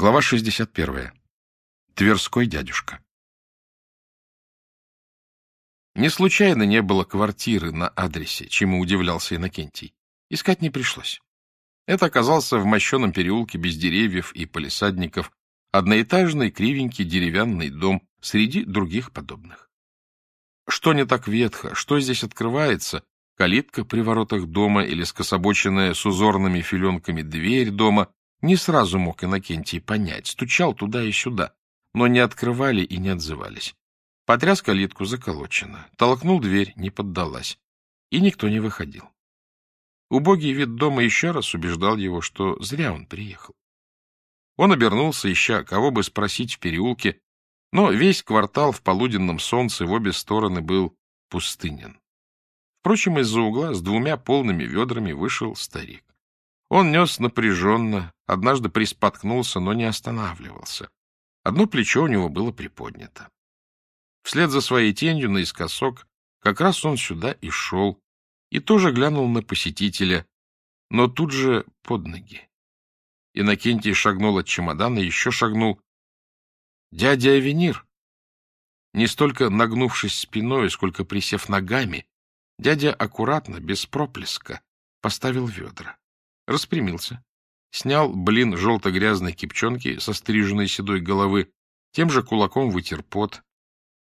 Глава 61. Тверской дядюшка. Не случайно не было квартиры на адресе, чему удивлялся Иннокентий. Искать не пришлось. Это оказался в мощеном переулке без деревьев и полисадников одноэтажный кривенький деревянный дом среди других подобных. Что не так ветхо, что здесь открывается, калитка при воротах дома или скособоченная с узорными филенками дверь дома, не сразу мог Иннокентий понять, стучал туда и сюда, но не открывали и не отзывались. Потряс калитку, заколочено. Толкнул дверь, не поддалась. И никто не выходил. Убогий вид дома еще раз убеждал его, что зря он приехал. Он обернулся, ища, кого бы спросить в переулке, но весь квартал в полуденном солнце в обе стороны был пустынен. Впрочем, из-за угла с двумя полными ведрами вышел старик. Он нес напряженно, однажды приспоткнулся, но не останавливался. Одно плечо у него было приподнято. Вслед за своей тенью наискосок как раз он сюда и шел, и тоже глянул на посетителя, но тут же под ноги. Иннокентий шагнул от чемодана, еще шагнул. «Дядя Авенир!» Не столько нагнувшись спиной, сколько присев ногами, дядя аккуратно, без проплеска, поставил ведра распрямился, снял блин желто-грязной кипчонки со стриженной седой головы, тем же кулаком вытер пот.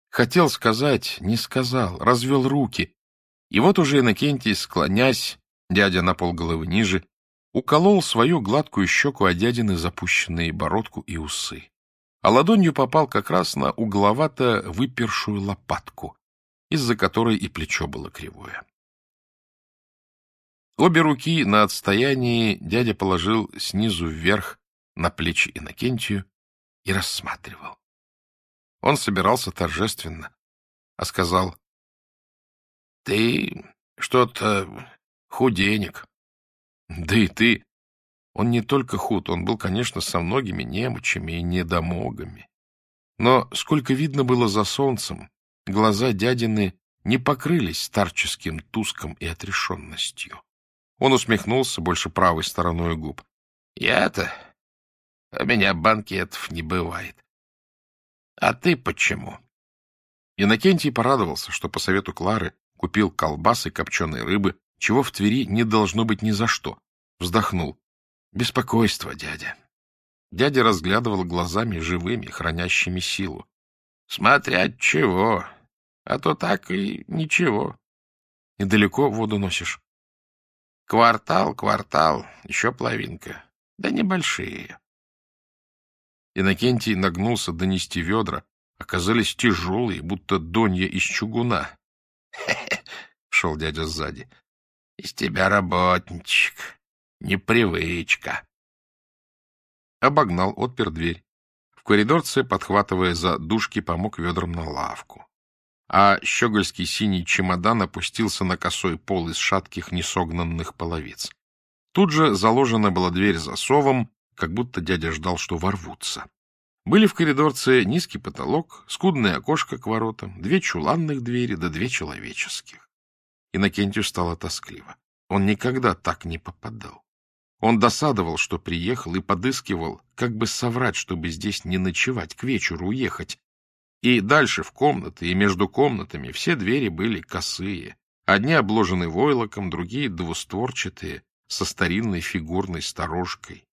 Хотел сказать, не сказал, развел руки. И вот уже Иннокентий, склонясь, дядя на полголовы ниже, уколол свою гладкую щеку о дядины запущенные бородку и усы. А ладонью попал как раз на угловато выпершую лопатку, из-за которой и плечо было кривое. Обе руки на отстоянии дядя положил снизу вверх на плечи Иннокентию и рассматривал. Он собирался торжественно, а сказал, — Ты что-то худенек. Да и ты. Он не только худ, он был, конечно, со многими немочами и недомогами. Но, сколько видно было за солнцем, глаза дядины не покрылись старческим туском и отрешенностью. Он усмехнулся больше правой стороной губ. — Я-то... У меня банкетов не бывает. А ты почему? Иннокентий порадовался, что по совету Клары купил колбасы копченой рыбы, чего в Твери не должно быть ни за что. Вздохнул. Беспокойство, дядя. Дядя разглядывал глазами живыми, хранящими силу. — Смотря от чего. А то так и ничего. — Недалеко воду носишь? Квартал, квартал, еще половинка. Да небольшие. Иннокентий нагнулся донести ведра. Оказались тяжелые, будто донья из чугуна. — шел дядя сзади. — Из тебя работничек. Непривычка. Обогнал, отпер дверь. В коридорце, подхватывая за дужки, помог ведрам на лавку а щегольский синий чемодан опустился на косой пол из шатких несогнанных половиц. Тут же заложена была дверь засовом, как будто дядя ждал, что ворвутся. Были в коридорце низкий потолок, скудное окошко к воротам, две чуланных двери да две человеческих. Иннокентию стало тоскливо. Он никогда так не попадал. Он досадовал, что приехал, и подыскивал, как бы соврать, чтобы здесь не ночевать, к вечеру уехать, и дальше в комнаты, и между комнатами все двери были косые. Одни обложены войлоком, другие двустворчатые, со старинной фигурной сторожкой.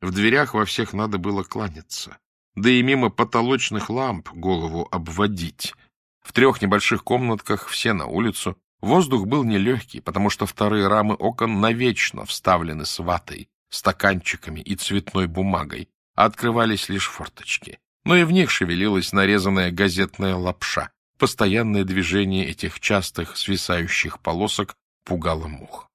В дверях во всех надо было кланяться, да и мимо потолочных ламп голову обводить. В трех небольших комнатках, все на улицу, воздух был нелегкий, потому что вторые рамы окон навечно вставлены с ватой, стаканчиками и цветной бумагой, а открывались лишь форточки но и в них шевелилась нарезанная газетная лапша. Постоянное движение этих частых свисающих полосок пугало мух.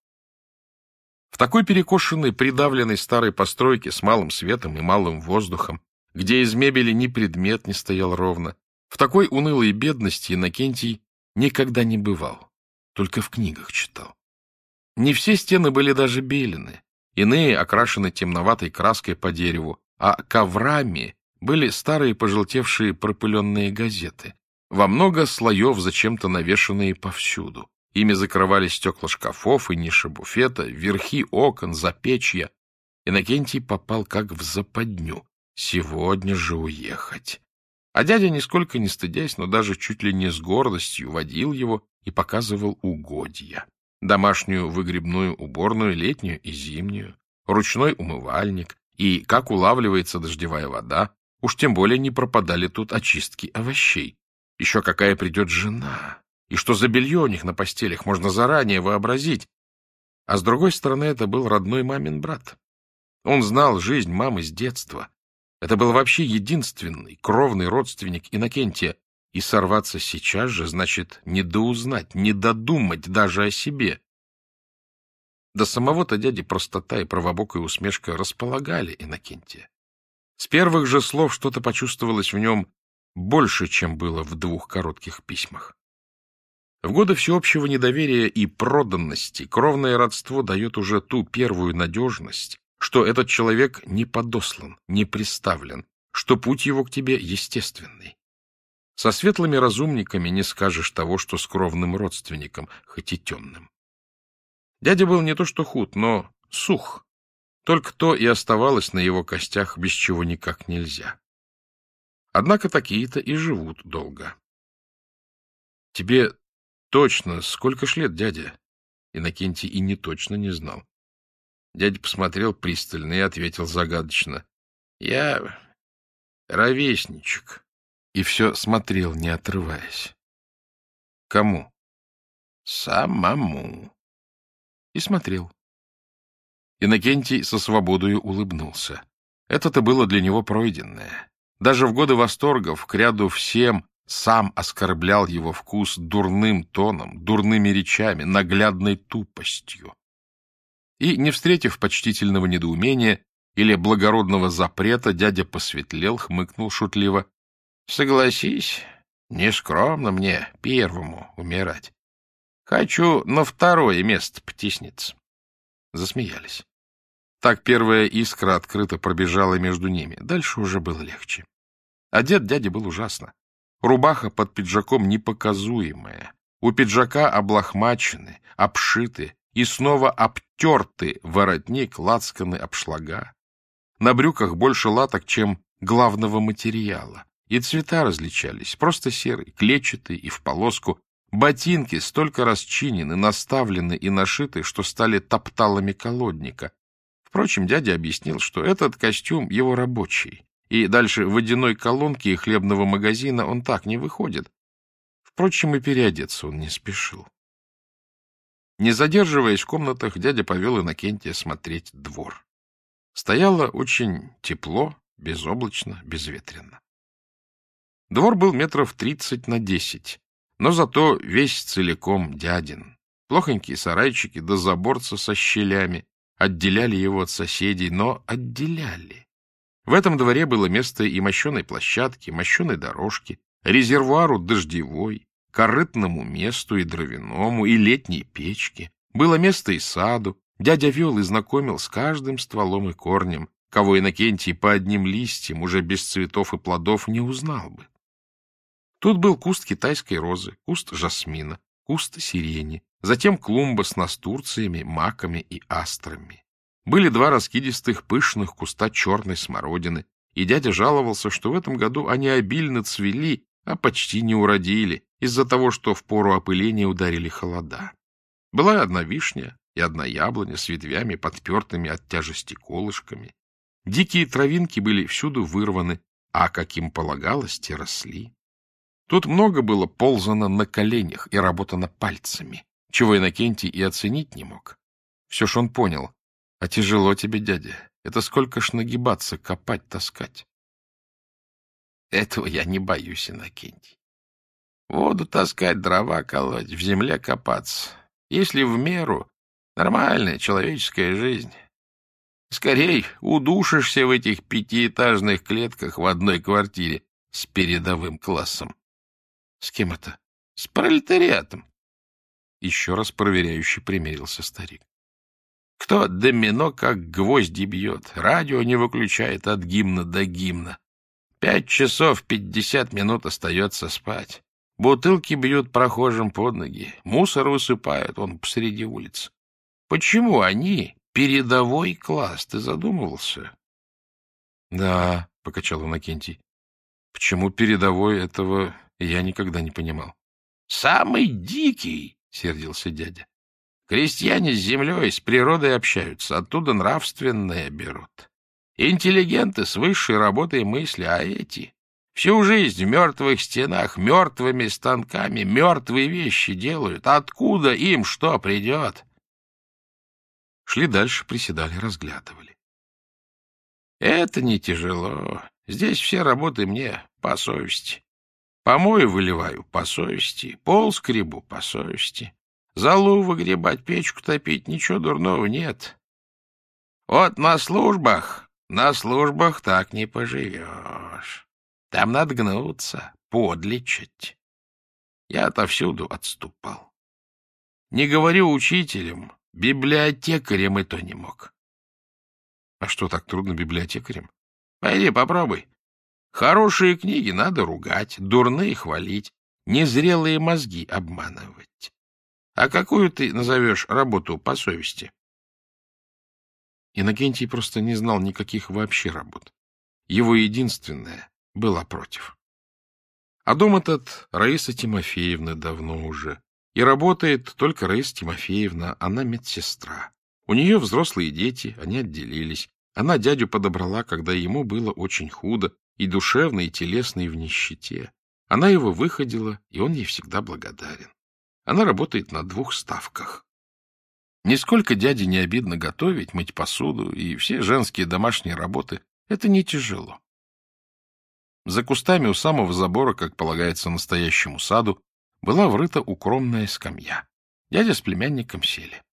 В такой перекошенной, придавленной старой постройке с малым светом и малым воздухом, где из мебели ни предмет не стоял ровно, в такой унылой бедности Иннокентий никогда не бывал, только в книгах читал. Не все стены были даже белены, иные окрашены темноватой краской по дереву, а коврами были старые пожелтевшие пропыленные газеты, во много слоев зачем-то навешанные повсюду. Ими закрывали стекла шкафов и ниши буфета, верхи окон, запечья. Иннокентий попал как в западню. Сегодня же уехать. А дядя, нисколько не стыдясь, но даже чуть ли не с гордостью, водил его и показывал угодья. Домашнюю выгребную уборную, летнюю и зимнюю, ручной умывальник и как улавливается дождевая вода. Уж тем более не пропадали тут очистки овощей. Еще какая придет жена, и что за белье у них на постелях можно заранее вообразить. А с другой стороны, это был родной мамин брат. Он знал жизнь мамы с детства, это был вообще единственный кровный родственник Иннокентия, и сорваться сейчас же значит недоузнать, не додумать даже о себе. До самого-то дяди простота и правобокая усмешка располагали Иннокентия. С первых же слов что-то почувствовалось в нем больше, чем было в двух коротких письмах. В годы всеобщего недоверия и проданности кровное родство дает уже ту первую надежность, что этот человек не подослан, не приставлен, что путь его к тебе естественный. Со светлыми разумниками не скажешь того, что с кровным родственником, хоть и темным. Дядя был не то что худ, но сух. Только то и оставалось на его костях, без чего никак нельзя. Однако такие-то и живут долго. — Тебе точно сколько ж лет, дядя? Иннокентий и не точно не знал. Дядя посмотрел пристально и ответил загадочно. — Я ровесничек. И все смотрел, не отрываясь. — Кому? — Самому. И смотрел. Иннокентий со свободою улыбнулся. Это-то было для него пройденное. Даже в годы восторгов к ряду всем сам оскорблял его вкус дурным тоном, дурными речами, наглядной тупостью и, не встретив почтительного недоумения или благородного запрета, дядя посветлел, хмыкнул шутливо. — Согласись, не скромно мне первому умирать. Хочу на второе место потесниться. Засмеялись. Так первая искра открыто пробежала между ними. Дальше уже было легче. Одет дядя был ужасно. Рубаха под пиджаком непоказуемая. У пиджака облахмачены, обшиты, и снова обтерты воротник, лацканы, обшлага. На брюках больше латок, чем главного материала. И цвета различались, просто серый, клетчатый и в полоску. Ботинки столько расчинены, наставлены и нашиты, что стали топталами колодника. Впрочем, дядя объяснил, что этот костюм его рабочий, и дальше водяной колонки и хлебного магазина он так не выходит. Впрочем, и переодеться он не спешил. Не задерживаясь в комнатах, дядя повел Иннокентия смотреть двор. Стояло очень тепло, безоблачно, безветренно. Двор был метров тридцать на десять, но зато весь целиком дядин. Плохонькие сарайчики да заборцы со щелями отделяли его от соседей, но отделяли. В этом дворе было место и мощеной площадки, мощеной дорожки, резервуару дождевой, корытному месту и дровяному, и летней печке. Было место и саду. Дядя вел и знакомил с каждым стволом и корнем, кого Иннокентий по одним листьям, уже без цветов и плодов, не узнал бы. Тут был куст китайской розы, куст жасмина, куст сирени, затем клумба с настурциями, маками и астрами. Были два раскидистых пышных куста черной смородины, и дядя жаловался, что в этом году они обильно цвели, а почти не уродили, из-за того, что в пору опыления ударили холода. Была одна вишня и одна яблоня с ветвями, подпертыми от тяжести колышками. Дикие травинки были всюду вырваны, а, каким полагалось, те росли. Тут много было ползано на коленях и работано пальцами, чего Иннокентий и оценить не мог. Все ж он понял. А тяжело тебе, дядя. Это сколько ж нагибаться, копать, таскать. Этого я не боюсь, Иннокентий. Воду таскать, дрова колоть, в земле копаться. Если в меру, нормальная человеческая жизнь. Скорей удушишься в этих пятиэтажных клетках в одной квартире с передовым классом. С кем это? С пролетариатом. Еще раз проверяющий примерился старик. Кто домино как гвозди бьет, радио не выключает от гимна до гимна. Пять часов пятьдесят минут остается спать. Бутылки бьют прохожим под ноги, мусор высыпают он посреди улицы. Почему они передовой класс, ты задумывался? — Да, — покачал Иннокентий. — Почему передовой этого я никогда не понимал? — Самый дикий, — сердился дядя. Крестьяне с землей, с природой общаются, оттуда нравственное берут. Интеллигенты с высшей работой мысли, а эти всю жизнь в мертвых стенах, мертвыми станками, мертвые вещи делают. Откуда им что придет? Шли дальше, приседали, разглядывали. Это не тяжело. Здесь все работы мне по совести. Помой выливаю по совести, пол скребу по совести. Залу выгребать, печку топить, ничего дурного нет. Вот на службах, на службах так не поживешь. Там надо гнуться, подлечить. Я отовсюду отступал. Не говорю учителем, библиотекарем и то не мог. А что, так трудно библиотекарем? Пойди попробуй. Хорошие книги надо ругать, дурные хвалить, незрелые мозги обманывать. А какую ты назовешь работу по совести? Иннокентий просто не знал никаких вообще работ. Его единственное была против. А дом этот Раиса Тимофеевна давно уже. И работает только Раиса Тимофеевна, она медсестра. У нее взрослые дети, они отделились. Она дядю подобрала, когда ему было очень худо, и душевно, и телесно, и в нищете. Она его выходила, и он ей всегда благодарен. Она работает на двух ставках. Нисколько дяде не обидно готовить, мыть посуду и все женские домашние работы. Это не тяжело. За кустами у самого забора, как полагается настоящему саду, была врыта укромная скамья. Дядя с племянником сели.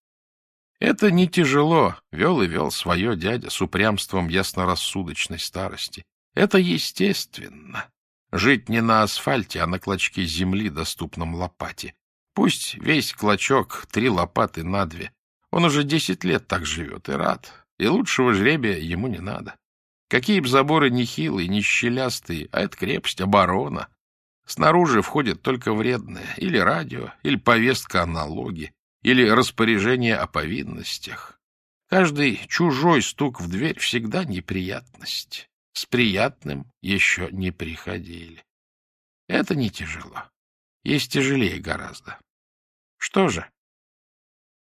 Это не тяжело, вел и вел свое дядя с упрямством яснорассудочной старости. Это естественно. Жить не на асфальте, а на клочке земли, доступном лопате. Пусть весь клочок три лопаты на две. Он уже десять лет так живет и рад, и лучшего жребия ему не надо. Какие б заборы не хилые, не щелястые, а это крепость, оборона. Снаружи входит только вредное, или радио, или повестка о налоге, или распоряжение о повинностях. Каждый чужой стук в дверь всегда неприятность. С приятным еще не приходили. Это не тяжело. Есть тяжелее гораздо. Что же?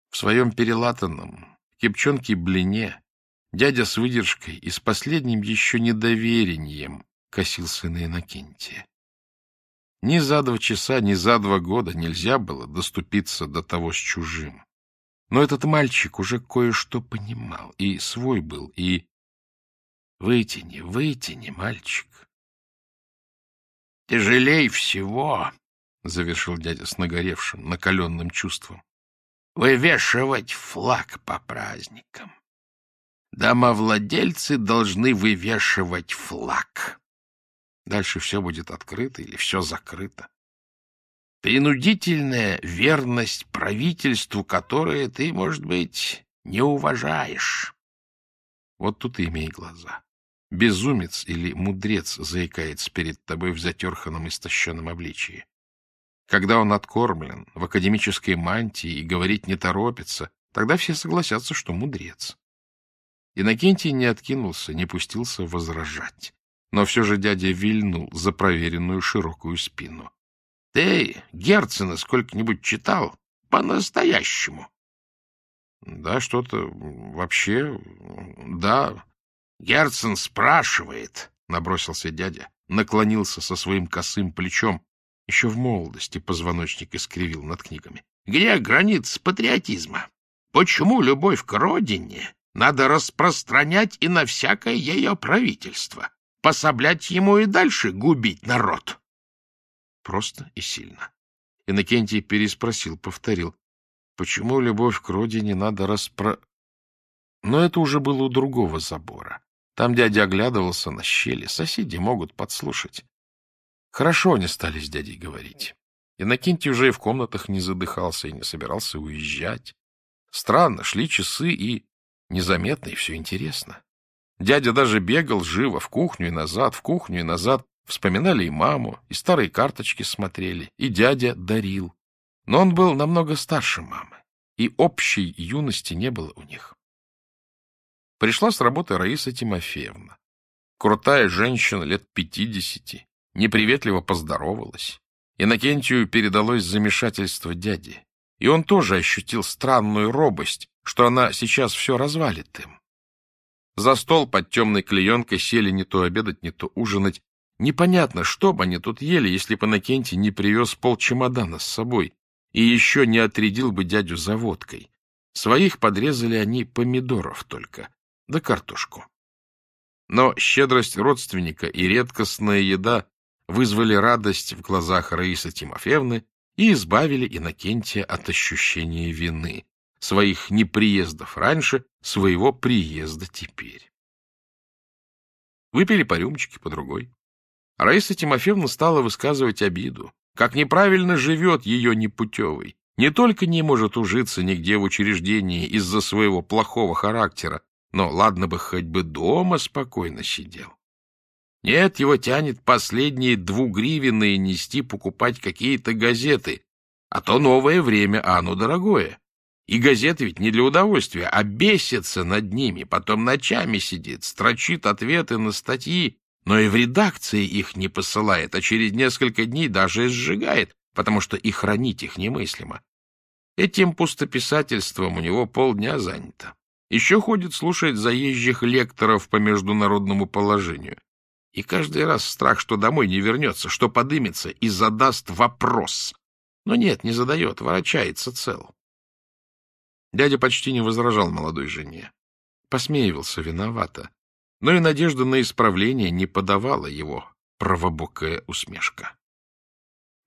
В своем перелатанном кипчонке-блине дядя с выдержкой и с последним еще недоверением косился на Иннокентия. Ни за два часа, ни за два года нельзя было доступиться до того с чужим. Но этот мальчик уже кое-что понимал, и свой был, и... Вытяни, вытяни, мальчик. Тяжелей всего — завершил дядя с нагоревшим, накаленным чувством, — вывешивать флаг по праздникам. Домовладельцы должны вывешивать флаг. Дальше все будет открыто или все закрыто. Принудительная верность правительству, которое ты, может быть, не уважаешь. Вот тут и имей глаза. Безумец или мудрец заикается перед тобой в затерханном истощенном обличии. Когда он откормлен, в академической мантии и говорить не торопится, тогда все согласятся, что мудрец. Иннокентий не откинулся, не пустился возражать. Но все же дядя вильнул за проверенную широкую спину. — Ты Герцена сколько-нибудь читал? По-настоящему? — Да, что-то вообще... Да. Герцен спрашивает, — набросился дядя, наклонился со своим косым плечом, еще в молодости позвоночник искривил над книгами. Где граница патриотизма? Почему любовь к родине надо распространять и на всякое ее правительство? Пособлять ему и дальше губить народ? Просто и сильно. Иннокентий переспросил, повторил. Почему любовь к родине надо распро... Но это уже было у другого забора. Там дядя оглядывался на щели. Соседи могут подслушать. Хорошо они стали с дядей говорить. Иннокентий уже и в комнатах не задыхался и не собирался уезжать. Странно, шли часы, и незаметно, и все интересно. Дядя даже бегал живо в кухню и назад, в кухню и назад. Вспоминали и маму, и старые карточки смотрели, и дядя дарил. Но он был намного старше мамы, и общей юности не было у них. Пришла с работы Раиса Тимофеевна. Крутая женщина лет пятидесяти неприветливо поздоровалась. Иннокентию передалось замешательство дяди, и он тоже ощутил странную робость, что она сейчас все развалит им. За стол под темной клеенкой сели не то обедать, не то ужинать. Непонятно, что бы они тут ели, если бы Иннокентий не привез полчемодана с собой и еще не отрядил бы дядю за водкой. Своих подрезали они помидоров только, да картошку. Но щедрость родственника и редкостная еда вызвали радость в глазах Раисы Тимофеевны и избавили Иннокентия от ощущения вины, своих неприездов раньше, своего приезда теперь. Выпили по рюмочке, по другой. Раиса Тимофеевна стала высказывать обиду, как неправильно живет ее непутевый, не только не может ужиться нигде в учреждении из-за своего плохого характера, но ладно бы хоть бы дома спокойно сидел. Нет, его тянет последние двугривенные нести покупать какие-то газеты, а то новое время, а оно дорогое. И газеты ведь не для удовольствия, а бесится над ними, потом ночами сидит, строчит ответы на статьи, но и в редакции их не посылает, а через несколько дней даже и сжигает, потому что и хранить их немыслимо. Этим пустописательством у него полдня занято. Еще ходит слушать заезжих лекторов по международному положению. И каждый раз страх, что домой не вернется, что подымется и задаст вопрос. Но нет, не задает, ворочается цел. Дядя почти не возражал молодой жене. Посмеивался виновато. Но и надежда на исправление не подавала его правобокая усмешка.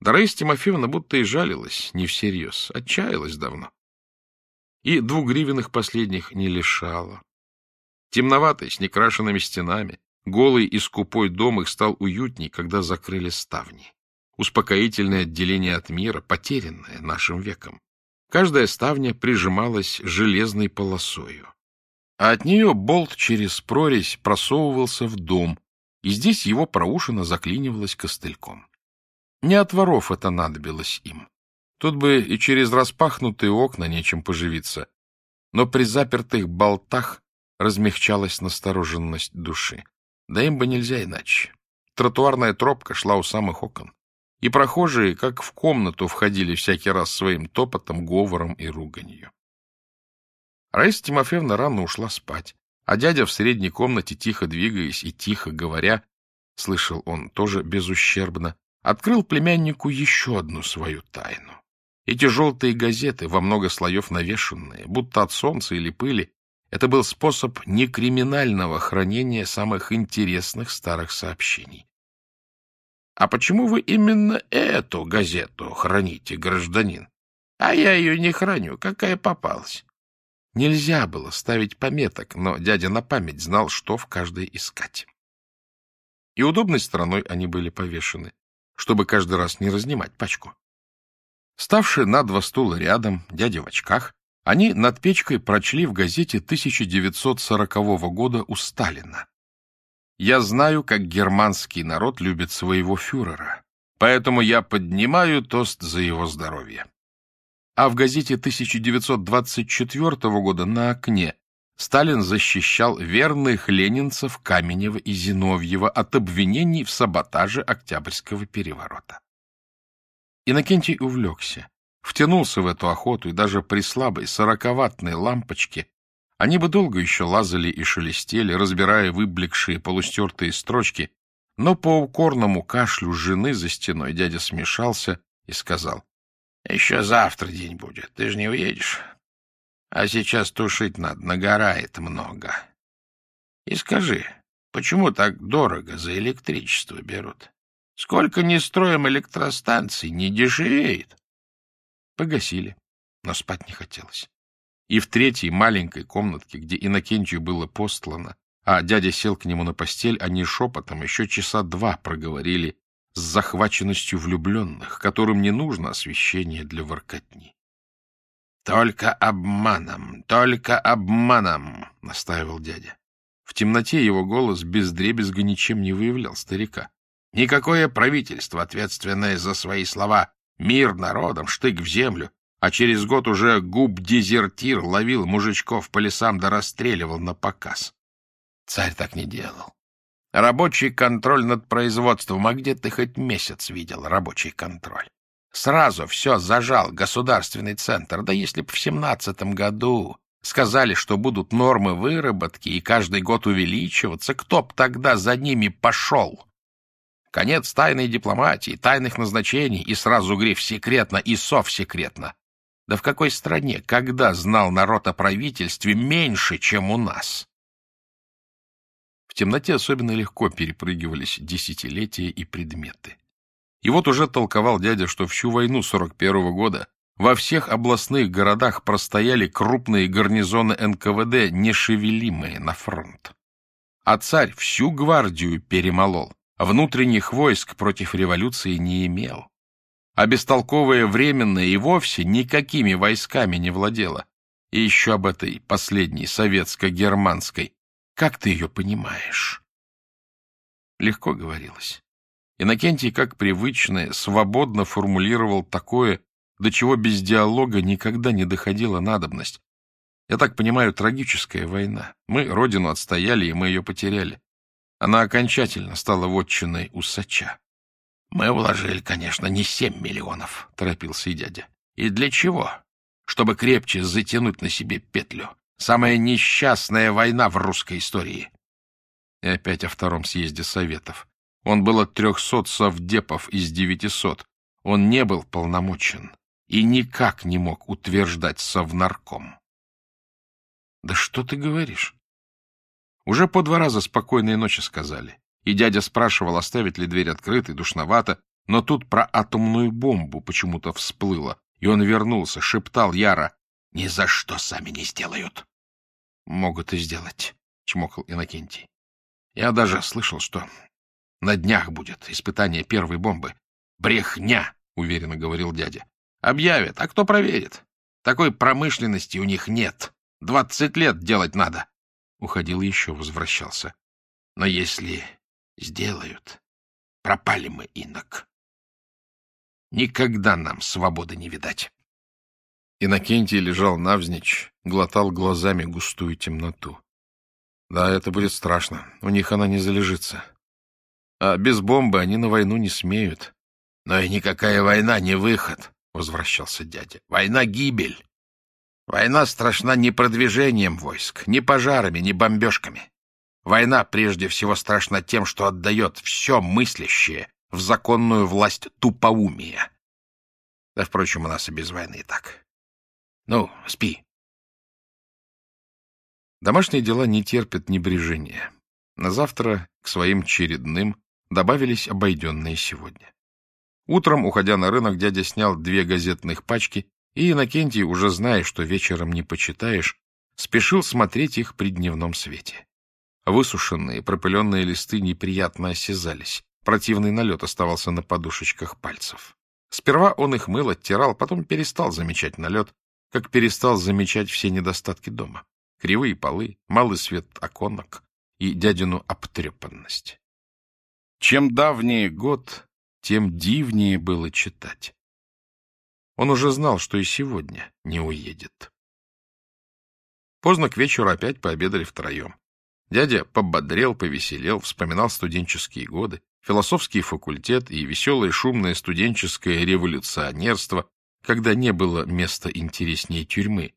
Дараиса Тимофеевна будто и жалилась, не всерьез, отчаялась давно. И двугривенных последних не лишала. Темноватый, с некрашенными стенами, Голый и скупой дом их стал уютней, когда закрыли ставни. Успокоительное отделение от мира, потерянное нашим веком. Каждая ставня прижималась железной полосою. А от нее болт через прорезь просовывался в дом, и здесь его проушина заклинивалась костыльком. Не от воров это надобилось им. Тут бы и через распахнутые окна нечем поживиться. Но при запертых болтах размягчалась настороженность души. Да им бы нельзя иначе. Тротуарная тропка шла у самых окон. И прохожие, как в комнату, входили всякий раз своим топотом, говором и руганью. Раиса Тимофеевна рано ушла спать, а дядя в средней комнате, тихо двигаясь и тихо говоря, слышал он тоже безущербно, открыл племяннику еще одну свою тайну. Эти желтые газеты, во много слоев навешенные, будто от солнца или пыли, это был способ некриминального хранения самых интересных старых сообщений. — А почему вы именно эту газету храните, гражданин? — А я ее не храню, какая попалась. Нельзя было ставить пометок, но дядя на память знал, что в каждой искать. И удобной стороной они были повешены, чтобы каждый раз не разнимать пачку. Ставший на два стула рядом, дядя в очках, они над печкой прочли в газете 1940 года у Сталина. «Я знаю, как германский народ любит своего фюрера, поэтому я поднимаю тост за его здоровье». А в газете 1924 года на окне Сталин защищал верных ленинцев Каменева и Зиновьева от обвинений в саботаже Октябрьского переворота. Иннокентий увлекся втянулся в эту охоту, и даже при слабой сороковатной лампочке они бы долго еще лазали и шелестели, разбирая выблекшие полустертые строчки, но по укорному кашлю жены за стеной дядя смешался и сказал, — Еще завтра день будет, ты же не уедешь. А сейчас тушить надо, нагорает много. И скажи, почему так дорого за электричество берут? Сколько не строим электростанций, не дешевеет. Погасили, но спать не хотелось. И в третьей маленькой комнатке, где Иннокентию было постлано, а дядя сел к нему на постель, они шепотом еще часа два проговорили с захваченностью влюбленных, которым не нужно освещение для воркотни. — Только обманом, только обманом, — настаивал дядя. В темноте его голос без дребезга ничем не выявлял старика. Никакое правительство, ответственное за свои слова, Мир народом, штык в землю, а через год уже губ-дезертир ловил мужичков по лесам да расстреливал на показ. Царь так не делал. Рабочий контроль над производством. А где ты хоть месяц видел рабочий контроль? Сразу все зажал государственный центр. Да если б в семнадцатом году сказали, что будут нормы выработки и каждый год увеличиваться, кто б тогда за ними пошел? Конец тайной дипломатии, тайных назначений и сразу гриф секретно и совсекретно. Да в какой стране, когда знал народ о правительстве меньше, чем у нас? В темноте особенно легко перепрыгивались десятилетия и предметы. И вот уже толковал дядя, что всю войну 41-го года во всех областных городах простояли крупные гарнизоны НКВД, нешевелимые на фронт. А царь всю гвардию перемолол, внутренних войск против революции не имел. А бестолковое временное и вовсе никакими войсками не владело. И еще об этой последней советско-германской. Как ты ее понимаешь? Легко говорилось. Иннокентий, как привычное, свободно формулировал такое, до чего без диалога никогда не доходила надобность. Я так понимаю, трагическая война. Мы родину отстояли, и мы ее потеряли. Она окончательно стала вотчиной усача. — Мы вложили, конечно, не семь миллионов, — торопился и дядя. — И для чего? Чтобы крепче затянуть на себе петлю. Самая несчастная война в русской истории. И опять о втором съезде Советов. Он был от трехсот совдепов из девятисот. Он не был полномочен и никак не мог утверждать совнарком. Да что ты говоришь? Уже по два раза спокойные ночи сказали. И дядя спрашивал, оставить ли дверь открытой, душновато, но тут про атомную бомбу почему-то всплыло, и он вернулся, шептал яро, «Ни за что сами не сделают». «Могут и сделать», — чмокал Иннокентий. «Я даже слышал, что на днях будет испытание первой бомбы. Брехня, — уверенно говорил дядя. Объявят, а кто проверит? Такой промышленности у них нет. Двадцать лет делать надо. Уходил еще, возвращался. Но если сделают, пропали мы, инок. Никогда нам свободы не видать. Иннокентий лежал навзничь, глотал глазами густую темноту. Да, это будет страшно. У них она не залежится. А без бомбы они на войну не смеют. Но и никакая война не выход, — возвращался дядя. Война — гибель. Война страшна не продвижением войск, не пожарами, не бомбежками. Война прежде всего страшна тем, что отдает все мыслящее в законную власть тупоумия. Да, впрочем, у нас и без войны так. Ну, спи. Домашние дела не терпят небрежения. На завтра к своим чередным добавились обойденные сегодня. Утром, уходя на рынок, дядя снял две газетных пачки и Иннокентий, уже зная, что вечером не почитаешь, спешил смотреть их при дневном свете. Высушенные, пропыленные листы неприятно осязались. Противный налет оставался на подушечках пальцев. Сперва он их мыл, оттирал, потом перестал замечать налет, как перестал замечать все недостатки дома. Кривые полы, малый свет оконок и дядину обтрепанность. Чем давнее год, тем дивнее было читать. Он уже знал, что и сегодня не уедет. Поздно к вечеру опять пообедали втроем. Дядя пободрел, повеселел, вспоминал студенческие годы, философский факультет и веселое шумное студенческое революционерство, когда не было места интереснее тюрьмы.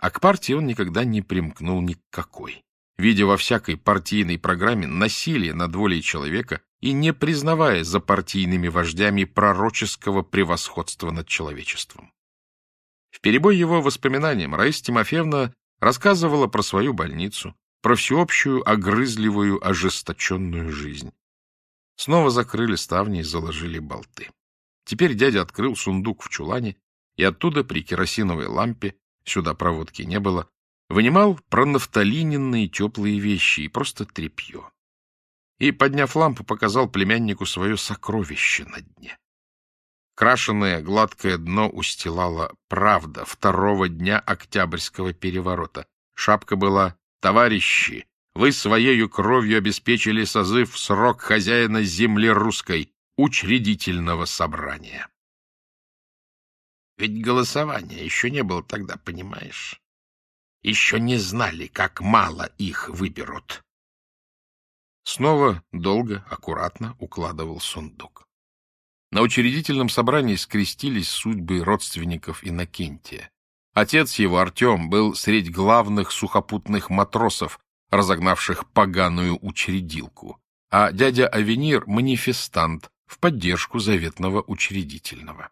А к партии он никогда не примкнул ни к какой, видя во всякой партийной программе насилие над волей человека и не признавая за партийными вождями пророческого превосходства над человечеством. В перебой его воспоминаниям Раиса Тимофеевна рассказывала про свою больницу, про всеобщую огрызливую ожесточенную жизнь. Снова закрыли ставни и заложили болты. Теперь дядя открыл сундук в чулане, и оттуда при керосиновой лампе, сюда проводки не было, вынимал пронафталиненные теплые вещи и просто тряпье и, подняв лампу, показал племяннику свое сокровище на дне. Крашенное гладкое дно устилала правда второго дня Октябрьского переворота. Шапка была «Товарищи, вы своею кровью обеспечили созыв в срок хозяина земли русской, учредительного собрания». Ведь голосования еще не было тогда, понимаешь? Еще не знали, как мало их выберут. Снова долго, аккуратно укладывал сундук. На учредительном собрании скрестились судьбы родственников Иннокентия. Отец его, Артем, был средь главных сухопутных матросов, разогнавших поганую учредилку, а дядя Авенир — манифестант в поддержку заветного учредительного.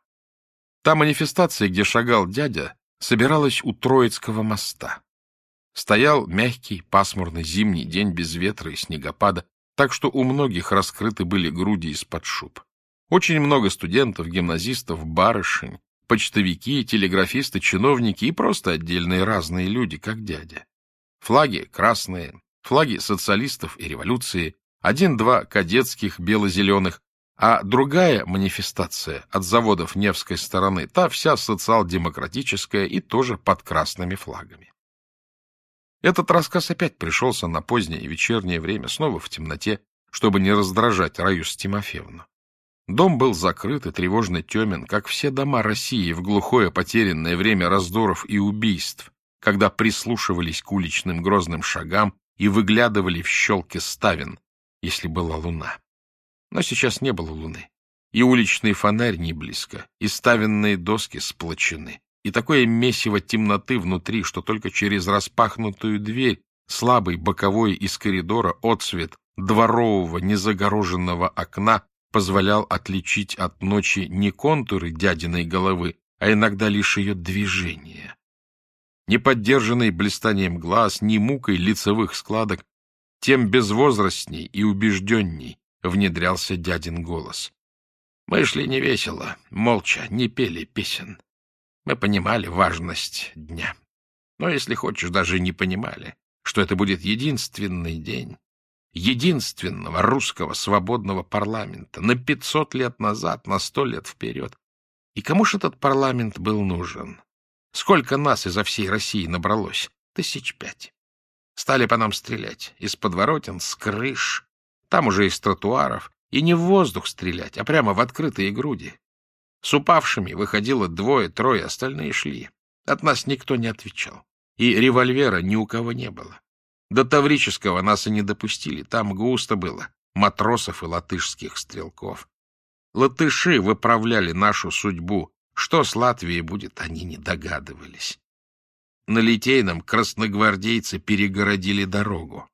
Та манифестация, где шагал дядя, собиралась у Троицкого моста. Стоял мягкий, пасмурный зимний день без ветра и снегопада, так что у многих раскрыты были груди из-под шуб. Очень много студентов, гимназистов, барышень, почтовики, телеграфисты, чиновники и просто отдельные разные люди, как дядя. Флаги красные, флаги социалистов и революции, один-два кадетских бело-зеленых, а другая манифестация от заводов Невской стороны, та вся социал-демократическая и тоже под красными флагами. Этот рассказ опять пришелся на позднее вечернее время, снова в темноте, чтобы не раздражать Раюс Тимофеевну. Дом был закрыт и тревожно темен, как все дома России в глухое потерянное время раздоров и убийств, когда прислушивались к уличным грозным шагам и выглядывали в щелки ставен, если была луна. Но сейчас не было луны, и уличный фонарь не близко, и ставенные доски сплочены, и такое месиво темноты внутри, что только через распахнутую дверь, слабый боковой из коридора отсвет дворового незагороженного окна позволял отличить от ночи не контуры дядиной головы, а иногда лишь ее движение. Не поддержанный блистанием глаз, ни мукой лицевых складок, тем безвозрастней и убежденней внедрялся дядин голос. Мы шли невесело, молча, не пели песен. Мы понимали важность дня. Но, если хочешь, даже не понимали, что это будет единственный день, единственного русского свободного парламента на 500 лет назад, на 100 лет вперед. И кому ж этот парламент был нужен? Сколько нас изо всей России набралось? Тысяч пять. Стали по нам стрелять. Из подворотен, с крыш, там уже из тротуаров. И не в воздух стрелять, а прямо в открытые груди. С упавшими выходило двое-трое, остальные шли. От нас никто не отвечал. И револьвера ни у кого не было. До Таврического нас и не допустили, там густо было, матросов и латышских стрелков. Латыши выправляли нашу судьбу, что с Латвией будет, они не догадывались. На Литейном красногвардейцы перегородили дорогу.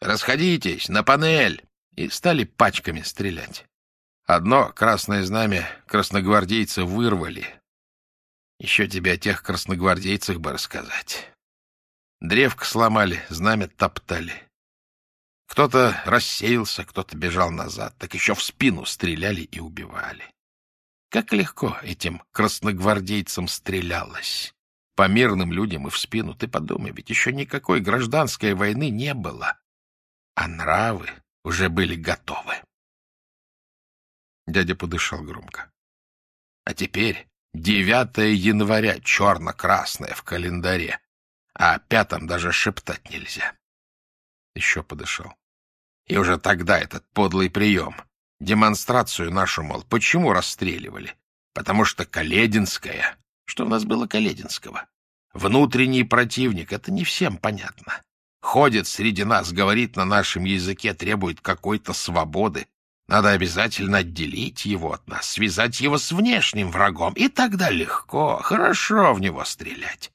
«Расходитесь, на панель!» и стали пачками стрелять. Одно красное знамя красногвардейцы вырвали. Еще тебе о тех красногвардейцах бы рассказать. Древко сломали, знамя топтали. Кто-то рассеялся, кто-то бежал назад, так еще в спину стреляли и убивали. Как легко этим красногвардейцам стрелялось. По мирным людям и в спину. Ты подумай, ведь еще никакой гражданской войны не было. А нравы уже были готовы. Дядя подышал громко. А теперь 9 января, черно-красное в календаре а о пятом даже шептать нельзя. Еще подышал. И уже тогда этот подлый прием. Демонстрацию нашу, мол, почему расстреливали? Потому что Калединская... Что у нас было Калединского? Внутренний противник, это не всем понятно. Ходит среди нас, говорит на нашем языке, требует какой-то свободы. Надо обязательно отделить его от нас, связать его с внешним врагом, и тогда легко, хорошо в него стрелять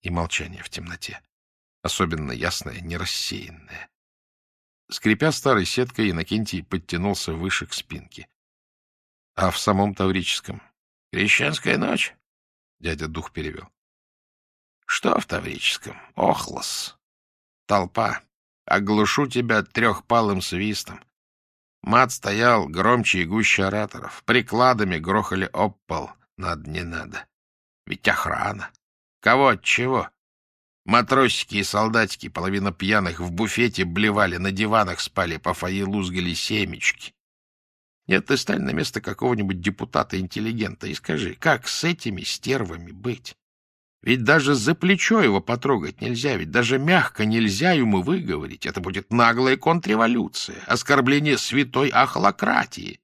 и молчание в темноте, особенно ясное, не рассеянное. Скрипя старой сеткой, Иннокентий подтянулся выше к спинке. — А в самом Таврическом? — Крещенская ночь? — дядя дух перевел. — Что в Таврическом? Охлос. Толпа. Оглушу тебя трехпалым свистом. Мат стоял громче и гуще ораторов. Прикладами грохали об пол. Надо, не надо. Ведь охрана. Кого от чего? Матросики и солдатики, половина пьяных, в буфете блевали, на диванах спали, по фойе лузгали семечки. Нет, ты стань на место какого-нибудь депутата-интеллигента и скажи, как с этими стервами быть? Ведь даже за плечо его потрогать нельзя, ведь даже мягко нельзя ему выговорить. Это будет наглая контрреволюция, оскорбление святой ахлократии.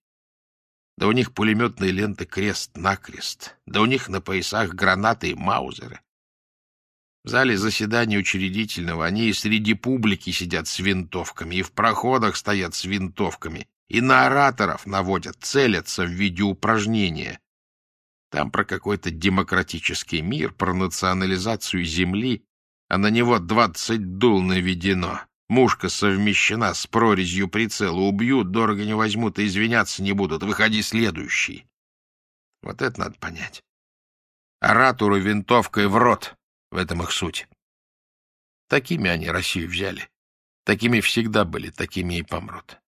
Да у них пулеметные ленты крест-накрест, да у них на поясах гранаты и маузеры. В зале заседания учредительного они и среди публики сидят с винтовками, и в проходах стоят с винтовками, и на ораторов наводят, целятся в виде упражнения. Там про какой-то демократический мир, про национализацию земли, а на него двадцать дул наведено. Мушка совмещена с прорезью прицела. Убьют, дорого не возьмут и извиняться не будут. Выходи следующий. Вот это надо понять. Оратору винтовкой в рот. В этом их суть. Такими они Россию взяли. Такими всегда были, такими и помрут.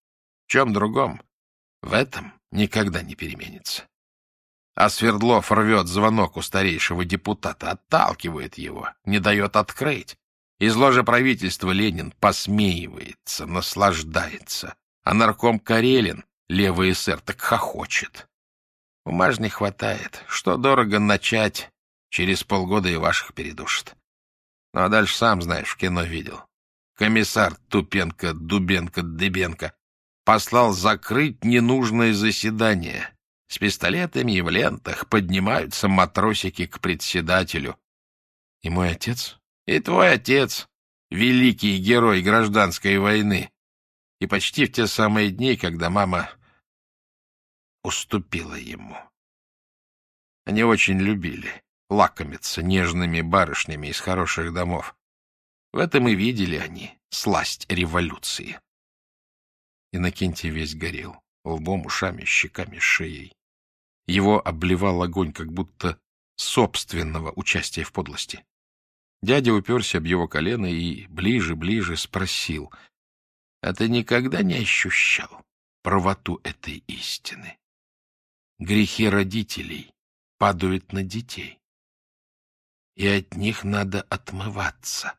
В чем другом? В этом никогда не переменится. А Свердлов рвет звонок у старейшего депутата, отталкивает его, не дает открыть. Из ложи правительства Ленин посмеивается, наслаждается, а нарком Карелин, левый эсер, так хохочет. Ума ж не хватает. Что дорого начать, через полгода и ваших передушит. Ну а дальше сам знаешь, в кино видел. Комиссар Тупенко, Дубенко, Дыбенко послал закрыть ненужное заседание. С пистолетами и в лентах поднимаются матросики к председателю. И мой отец и твой отец, великий герой гражданской войны. И почти в те самые дни, когда мама уступила ему. Они очень любили лакомиться нежными барышнями из хороших домов. В этом и видели они сласть революции. Иннокентий весь горел, лбом, ушами, щеками, шеей. Его обливал огонь, как будто собственного участия в подлости. Дядя уперся об его колено и ближе-ближе спросил, «А ты никогда не ощущал правоту этой истины? Грехи родителей падают на детей, и от них надо отмываться.